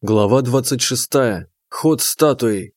Глава 26. Ход статуи.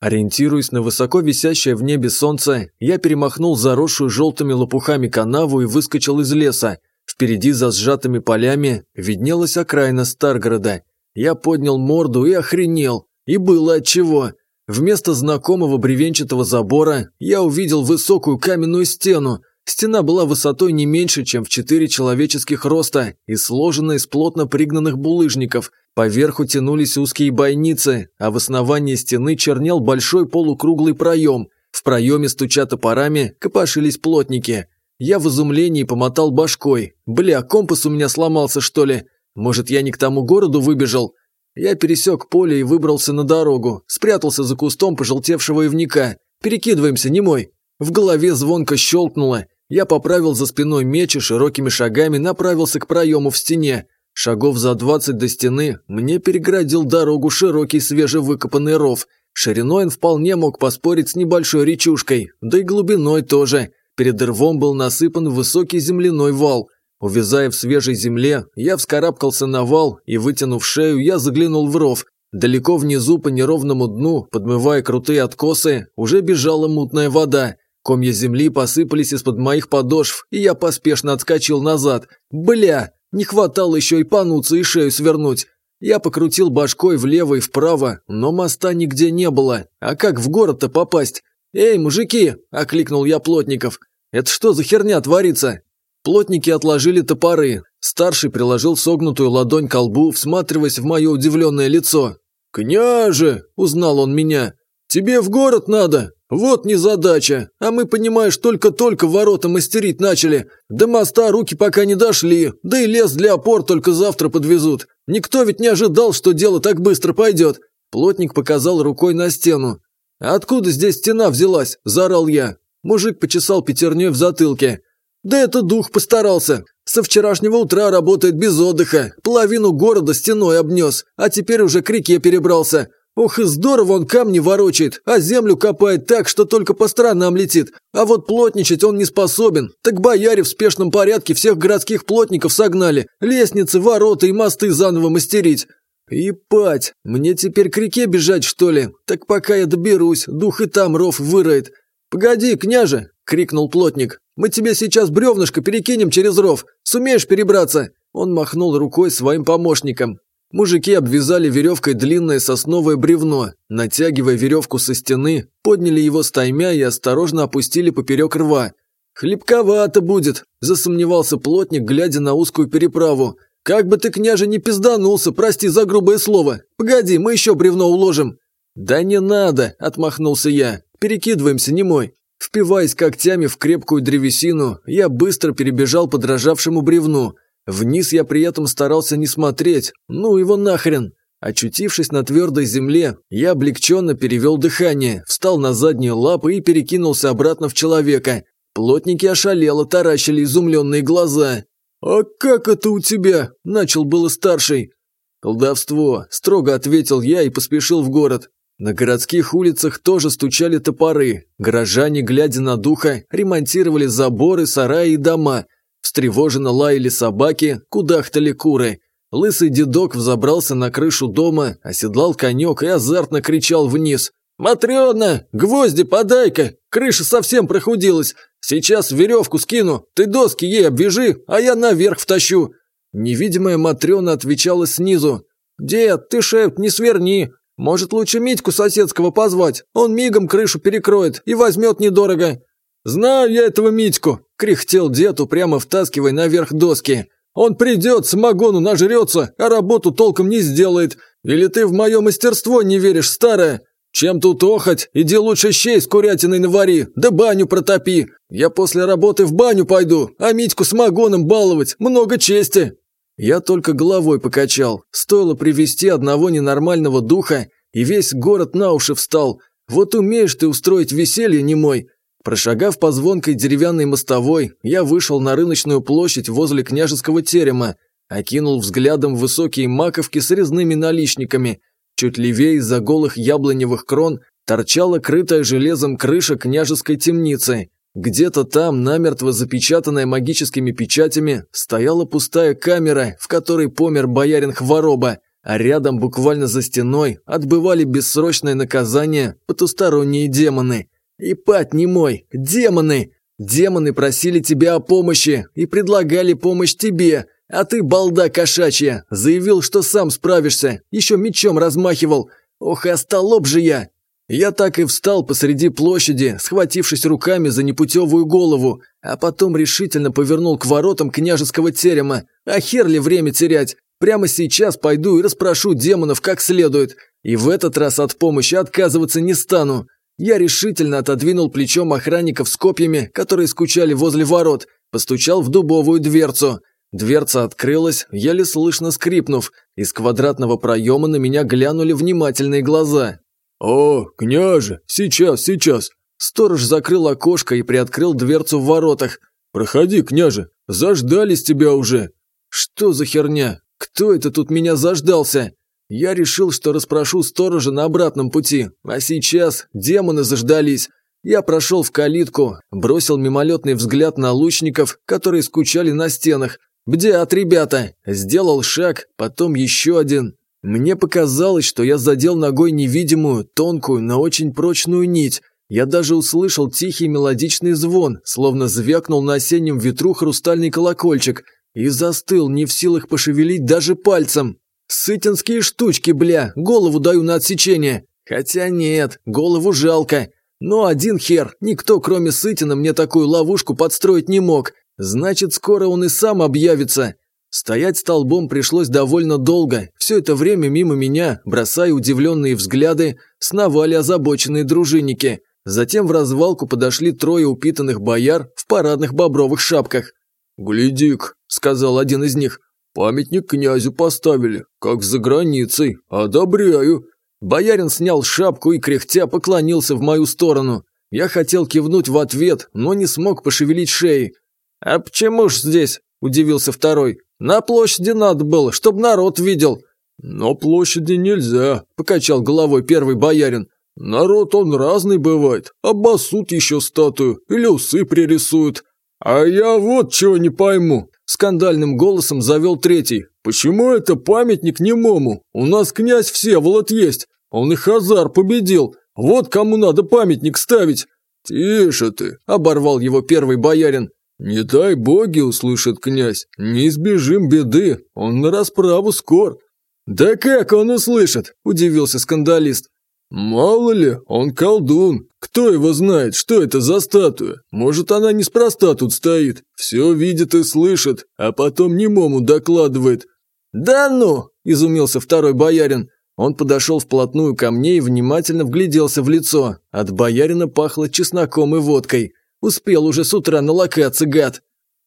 Ориентируясь на высоко висящее в небе солнце, я перемахнул заросшую желтыми лопухами канаву и выскочил из леса. Впереди за сжатыми полями виднелась окраина Старгорода. Я поднял морду и охренел. И было отчего. Вместо знакомого бревенчатого забора я увидел высокую каменную стену, Стена была высотой не меньше, чем в четыре человеческих роста и сложена из плотно пригнанных булыжников – Поверху тянулись узкие бойницы, а в основании стены чернел большой полукруглый проем. В проеме, стуча топорами, копошились плотники. Я в изумлении помотал башкой. «Бля, компас у меня сломался, что ли? Может, я не к тому городу выбежал?» Я пересек поле и выбрался на дорогу, спрятался за кустом пожелтевшего ивника. «Перекидываемся, не мой. В голове звонко щелкнуло. Я поправил за спиной меч и широкими шагами направился к проему в стене. Шагов за двадцать до стены мне переградил дорогу широкий свежевыкопанный ров. Шириной он вполне мог поспорить с небольшой речушкой, да и глубиной тоже. Перед рвом был насыпан высокий земляной вал. Увязая в свежей земле, я вскарабкался на вал и, вытянув шею, я заглянул в ров. Далеко внизу по неровному дну, подмывая крутые откосы, уже бежала мутная вода. Комья земли посыпались из-под моих подошв, и я поспешно отскочил назад. «Бля!» Не хватало еще и пануться и шею свернуть. Я покрутил башкой влево и вправо, но моста нигде не было. А как в город-то попасть? «Эй, мужики!» – окликнул я плотников. «Это что за херня творится?» Плотники отложили топоры. Старший приложил согнутую ладонь к лбу, всматриваясь в мое удивленное лицо. «Княже!» – узнал он меня. «Тебе в город надо!» Вот незадача, а мы, понимаешь, только-только ворота мастерить начали. До моста руки пока не дошли, да и лес для опор только завтра подвезут. Никто ведь не ожидал, что дело так быстро пойдет. Плотник показал рукой на стену. «Откуда здесь стена взялась?» – заорал я. Мужик почесал пятерней в затылке. «Да это дух постарался. Со вчерашнего утра работает без отдыха. Половину города стеной обнес, а теперь уже к реке перебрался. Ох и здорово он камни ворочает, а землю копает так, что только по странам летит. А вот плотничать он не способен. Так бояре в спешном порядке всех городских плотников согнали. Лестницы, ворота и мосты заново мастерить. Епать, мне теперь к реке бежать, что ли? Так пока я доберусь, дух и там ров выроет. Погоди, княже, крикнул плотник. Мы тебе сейчас бревнышко перекинем через ров. Сумеешь перебраться? Он махнул рукой своим помощникам. Мужики обвязали веревкой длинное сосновое бревно, натягивая веревку со стены, подняли его с таймя и осторожно опустили поперек рва. «Хлебковато будет», – засомневался плотник, глядя на узкую переправу. «Как бы ты, княже, не пизданулся, прости за грубое слово. Погоди, мы еще бревно уложим». «Да не надо», – отмахнулся я. «Перекидываемся, не мой». Впиваясь когтями в крепкую древесину, я быстро перебежал подражавшему бревну – Вниз я при этом старался не смотреть, ну его нахрен. Очутившись на твердой земле, я облегченно перевел дыхание, встал на задние лапы и перекинулся обратно в человека. Плотники ошалело таращили изумленные глаза. «А как это у тебя?» – начал было старший. «Колдовство», – строго ответил я и поспешил в город. На городских улицах тоже стучали топоры. Горожане, глядя на духа, ремонтировали заборы, сараи и дома – Встревоженно лаяли собаки, кудахтали куры. Лысый дедок взобрался на крышу дома, оседлал конек и азартно кричал вниз. «Матрена, гвозди подай-ка! Крыша совсем прохудилась! Сейчас веревку скину, ты доски ей обвяжи, а я наверх втащу!» Невидимая Матрена отвечала снизу. «Дед, ты шею не сверни! Может, лучше Митьку соседского позвать? Он мигом крышу перекроет и возьмет недорого!» «Знаю я этого Митьку!» – кряхтел дед, упрямо втаскивая наверх доски. «Он придет, самогону нажрется, а работу толком не сделает. Или ты в мое мастерство не веришь, старая? Чем тут охоть? Иди лучше щей с курятиной навари, да баню протопи. Я после работы в баню пойду, а Митьку самогоном баловать много чести!» Я только головой покачал. Стоило привести одного ненормального духа, и весь город на уши встал. Вот умеешь ты устроить веселье, не мой. Прошагав по звонкой деревянной мостовой, я вышел на рыночную площадь возле княжеского терема, окинул взглядом высокие маковки с резными наличниками. Чуть левее из-за голых яблоневых крон торчала крытая железом крыша княжеской темницы. Где-то там, намертво запечатанная магическими печатями, стояла пустая камера, в которой помер боярин Хвороба, а рядом буквально за стеной отбывали бессрочное наказание потусторонние демоны – и Ипат не мой, демоны! Демоны просили тебя о помощи и предлагали помощь тебе, а ты, балда кошачья, заявил, что сам справишься, еще мечом размахивал. Ох, и остолоп же я!» Я так и встал посреди площади, схватившись руками за непутевую голову, а потом решительно повернул к воротам княжеского терема. А хер ли время терять? Прямо сейчас пойду и расспрошу демонов как следует. И в этот раз от помощи отказываться не стану. Я решительно отодвинул плечом охранников с копьями, которые скучали возле ворот, постучал в дубовую дверцу. Дверца открылась, еле слышно скрипнув. Из квадратного проема на меня глянули внимательные глаза. «О, княже, сейчас, сейчас!» Сторож закрыл окошко и приоткрыл дверцу в воротах. «Проходи, княже, заждались тебя уже!» «Что за херня? Кто это тут меня заждался?» Я решил, что расспрошу сторожа на обратном пути, а сейчас демоны заждались. Я прошел в калитку, бросил мимолетный взгляд на лучников, которые скучали на стенах. «Бдят, ребята!» Сделал шаг, потом еще один. Мне показалось, что я задел ногой невидимую, тонкую, но очень прочную нить. Я даже услышал тихий мелодичный звон, словно звякнул на осеннем ветру хрустальный колокольчик, и застыл, не в силах пошевелить даже пальцем. Сытинские штучки, бля, голову даю на отсечение. Хотя нет, голову жалко. Но один хер, никто кроме Сытина мне такую ловушку подстроить не мог. Значит, скоро он и сам объявится. Стоять столбом пришлось довольно долго. Все это время мимо меня, бросая удивленные взгляды, сновали озабоченные дружинники. Затем в развалку подошли трое упитанных бояр в парадных бобровых шапках. «Гляди-к», – сказал один из них, Памятник князю поставили, как за границей, а одобряю». Боярин снял шапку и, кряхтя, поклонился в мою сторону. Я хотел кивнуть в ответ, но не смог пошевелить шеей. «А почему ж здесь?» – удивился второй. «На площади надо было, чтобы народ видел». «Но площади нельзя», – покачал головой первый боярин. «Народ он разный бывает, обоссут еще статую или усы пририсуют». «А я вот чего не пойму», Скандальным голосом завел третий. «Почему это памятник немому? У нас князь Всеволод есть. Он и Хазар победил. Вот кому надо памятник ставить». «Тише ты!» – оборвал его первый боярин. «Не дай боги, – услышит князь, – не избежим беды, он на расправу скор». «Да как он услышит?» – удивился скандалист. «Мало ли, он колдун, кто его знает, что это за статуя? Может, она неспроста тут стоит, все видит и слышит, а потом немому докладывает. «Да ну!» – изумился второй боярин. Он подошел вплотную ко мне и внимательно вгляделся в лицо. От боярина пахло чесноком и водкой. Успел уже с утра налокаться, гад.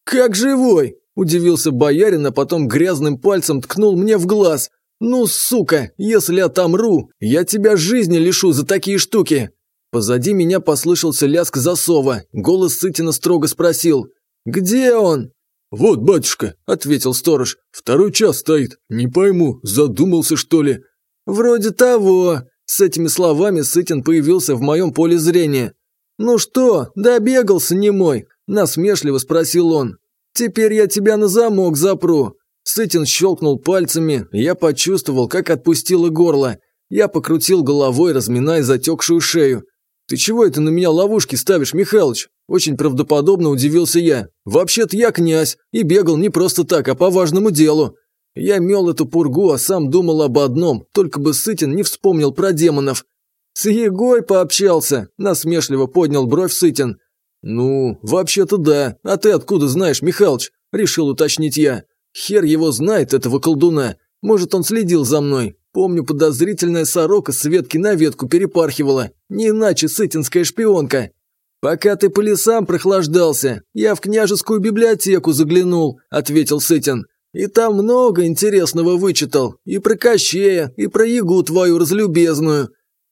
«Как живой!» – удивился боярин, а потом грязным пальцем ткнул мне в глаз. «Ну, сука, если отомру, я тебя жизни лишу за такие штуки!» Позади меня послышался лязг засова. Голос Сытина строго спросил «Где он?» «Вот, батюшка», – ответил сторож, – «второй час стоит. Не пойму, задумался, что ли?» «Вроде того». С этими словами Сытин появился в моем поле зрения. «Ну что, добегался, немой?» – насмешливо спросил он. «Теперь я тебя на замок запру». Сытин щелкнул пальцами, я почувствовал, как отпустило горло. Я покрутил головой, разминая затекшую шею. «Ты чего это на меня ловушки ставишь, Михалыч?» Очень правдоподобно удивился я. «Вообще-то я князь, и бегал не просто так, а по важному делу». Я мел эту пургу, а сам думал об одном, только бы Сытин не вспомнил про демонов. «С Егой пообщался», – насмешливо поднял бровь Сытин. «Ну, вообще-то да. А ты откуда знаешь, Михалыч?» – решил уточнить я. «Хер его знает, этого колдуна. Может, он следил за мной, Помню подозрительная сорока с ветки на ветку перепархивала. Не иначе сытинская шпионка. Пока ты по лесам прохлаждался, я в княжескую библиотеку заглянул, ответил Сытин. И там много интересного вычитал. И про Кощея, и про Ягу твою разлюбезную.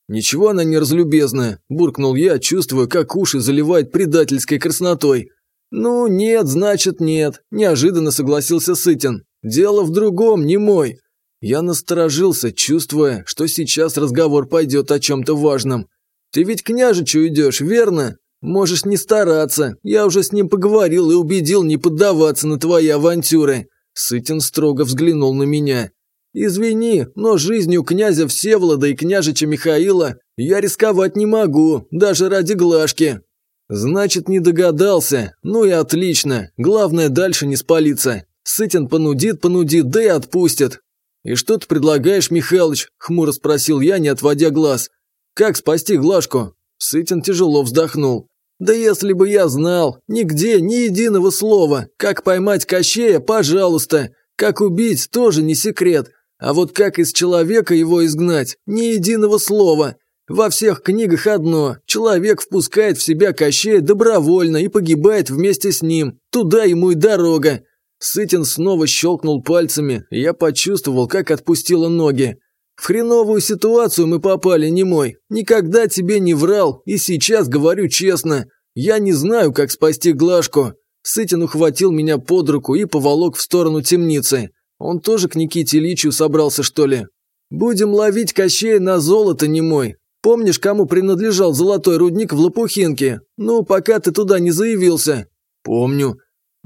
Ничего она не разлюбезная, буркнул я, чувствуя, как уши заливает предательской краснотой. Ну, нет, значит, нет, неожиданно согласился Сытин. Дело в другом, не мой. Я насторожился, чувствуя, что сейчас разговор пойдет о чем-то важном. «Ты ведь княжичу идешь, верно? Можешь не стараться. Я уже с ним поговорил и убедил не поддаваться на твои авантюры». Сытин строго взглянул на меня. «Извини, но жизнью князя Всеволода и княжича Михаила я рисковать не могу, даже ради глажки». «Значит, не догадался. Ну и отлично. Главное, дальше не спалиться. Сытин понудит, понудит, да и отпустит. «И что ты предлагаешь, Михалыч?» – хмуро спросил я, не отводя глаз. «Как спасти Глашку?» Сытин тяжело вздохнул. «Да если бы я знал, нигде ни единого слова. Как поймать Кощея, пожалуйста. Как убить, тоже не секрет. А вот как из человека его изгнать, ни единого слова. Во всех книгах одно. Человек впускает в себя Кощея добровольно и погибает вместе с ним. Туда ему и дорога. Сытин снова щелкнул пальцами, и я почувствовал, как отпустила ноги. В хреновую ситуацию мы попали, не мой. Никогда тебе не врал, и сейчас говорю честно. Я не знаю, как спасти Глашку. Сытин ухватил меня под руку и поволок в сторону темницы. Он тоже к Никите Ильичу собрался, что ли? Будем ловить Кощея на золото, не мой. Помнишь, кому принадлежал золотой рудник в Лопухинке? Ну, пока ты туда не заявился. Помню.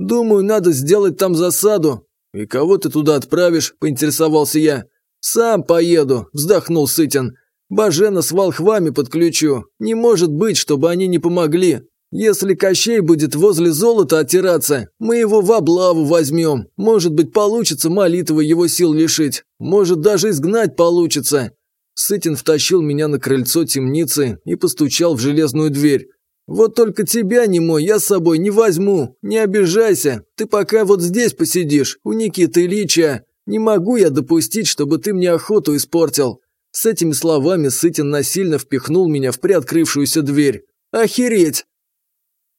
Думаю, надо сделать там засаду. И кого ты туда отправишь, поинтересовался я. Сам поеду, вздохнул Сытин. Бажена с волхвами подключу. Не может быть, чтобы они не помогли. Если Кощей будет возле золота оттираться, мы его в облаву возьмем. Может быть, получится молитвы его сил лишить. Может, даже изгнать получится. Сытин втащил меня на крыльцо темницы и постучал в железную дверь. Вот только тебя, не мой, я с собой не возьму. Не обижайся. Ты пока вот здесь посидишь, у Никиты Ильича. Не могу я допустить, чтобы ты мне охоту испортил». С этими словами Сытин насильно впихнул меня в приоткрывшуюся дверь. «Охереть!